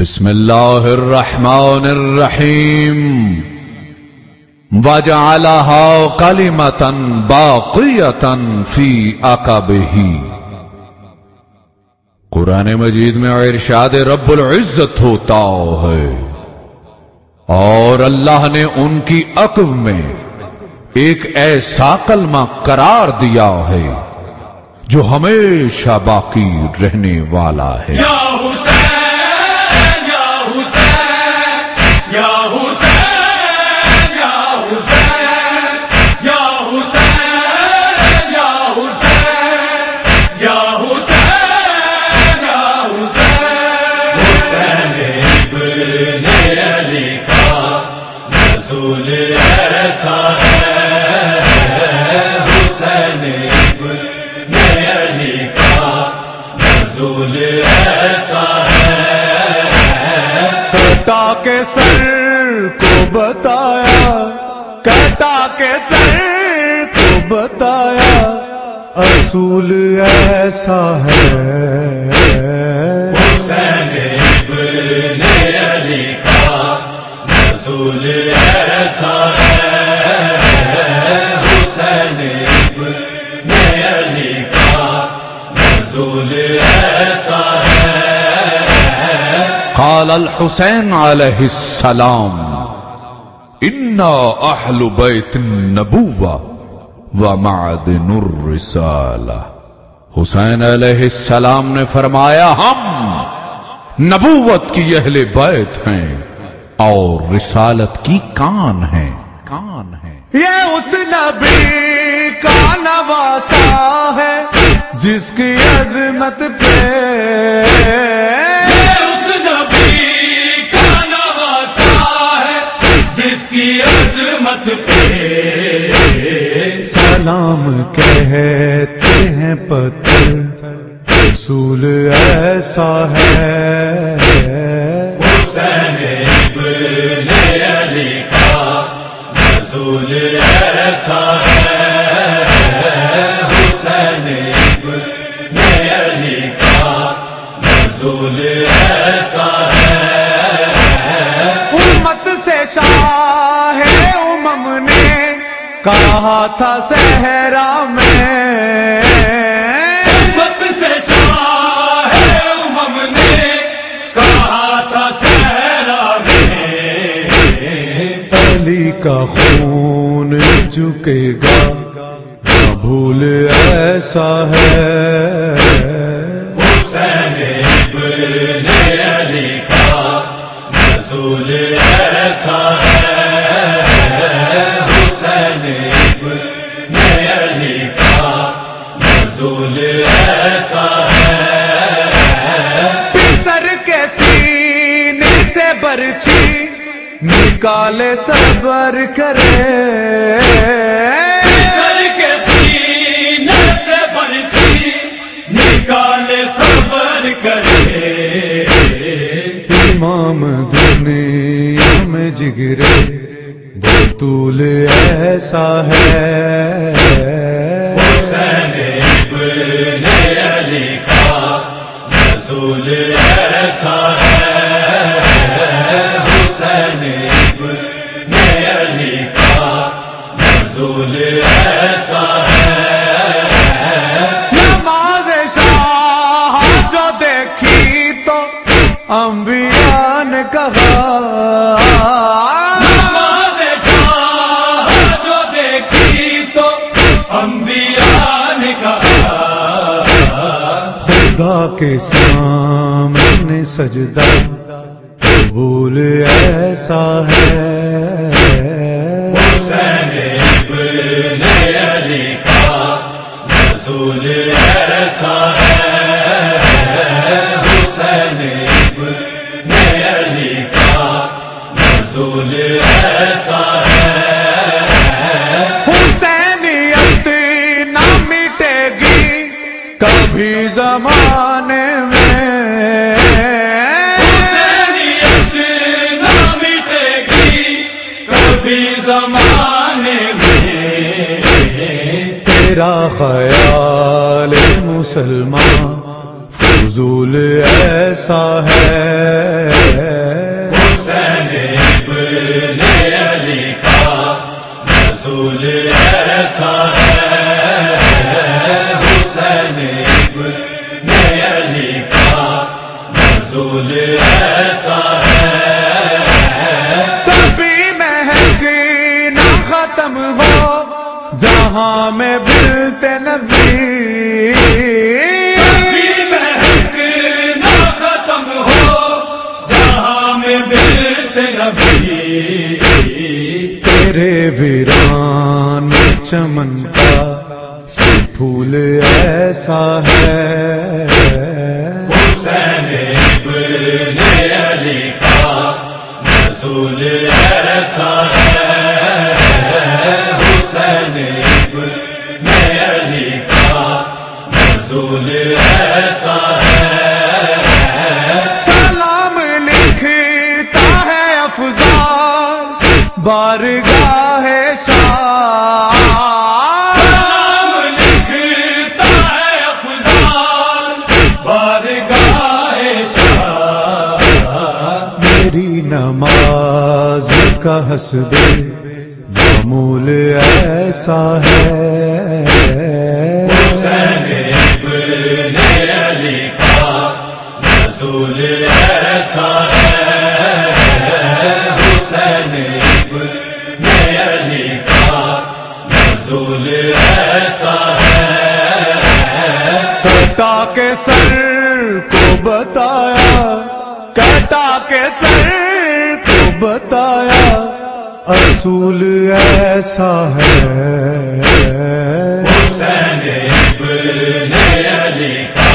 بسم الله الرحمن الرحيم وجعلها كلمة باقية في عقبه قرآن مجید میں ارشاد رب العزت ہوتا ہے اور اللہ نے ان کی عقب میں ایک ایسا کلمہ قرار دیا ہے جو ہمیشہ باقی رہنے والا ہے۔ یا حسین! علی کا نزول ایسا ہے۔ کٹا کے سر کو بتایا، کٹا کے سر کو بتایا، اصول ایسا ہے۔ الحسین علیہ السلام. انا اہل بیت النبوہ ومعدن الرسالہ حسین علیہ السلام نے فرمایا، ہم نبوت کی اہل بیت ہیں اور رسالت کی کان ہیں. کان ہیں۔ یہ اس نبی کا نواسا ہے جس کی عظمت پہ عظمت پہ سلام کہتے ہیں پتھر رسول ایسا ہے۔ حسین ابن علی کا نزول ایسا ہے۔ حسین ابن علی کا نزول ایسا کہا تھا صحرا میں؟ امت سے شاہ امم نے کہا تھا صحرا میں؟ علی کا خون چکے گا نہ بھول ایسا ہے۔ حسین ابن علی کا نزول ایسا ہے۔ علی کا نزول ایسا ہے۔ سر کے سینے سے نکالے صبر کرے۔ بطول ایسا ہے۔ حسین ابن علی کا نزول ایسا ہے۔ حسین ابن علی کا نزول ایسا ہے۔ نماز شاہ جو دیکھی تو انبیاء نے کہا کے سامنے سجدہ قبول ایسا ہے۔ حسین ابن علی کا رسول ایسا ہے۔ زمانے میں نہ مٹے گی کبھی زمانے میں تیرا خیال مسلمان فضول ایسا ہے۔ حسین ابن علی کا نزول ایسا ہے۔ کبھی مہنگی نہ ختم ہو جہاں میں بلتے نبی نہ ختم ہو جہاں میں بلت نبی تیرے ویران چمن کا پھول ایسا ہے۔ حسین علی کا نزول ایسا ہے حسین ابن علی کا ایسا ہے سلام لکھتا ہے افضال، بارگاہ شاہ میری نماز کا حسب معمول ایسا ہے۔ ایسا ہے۔ کے سر کو بتایا۔ کٹا کے سر کو بتایا اصول ایسا ہے۔ حسین ابن علی کا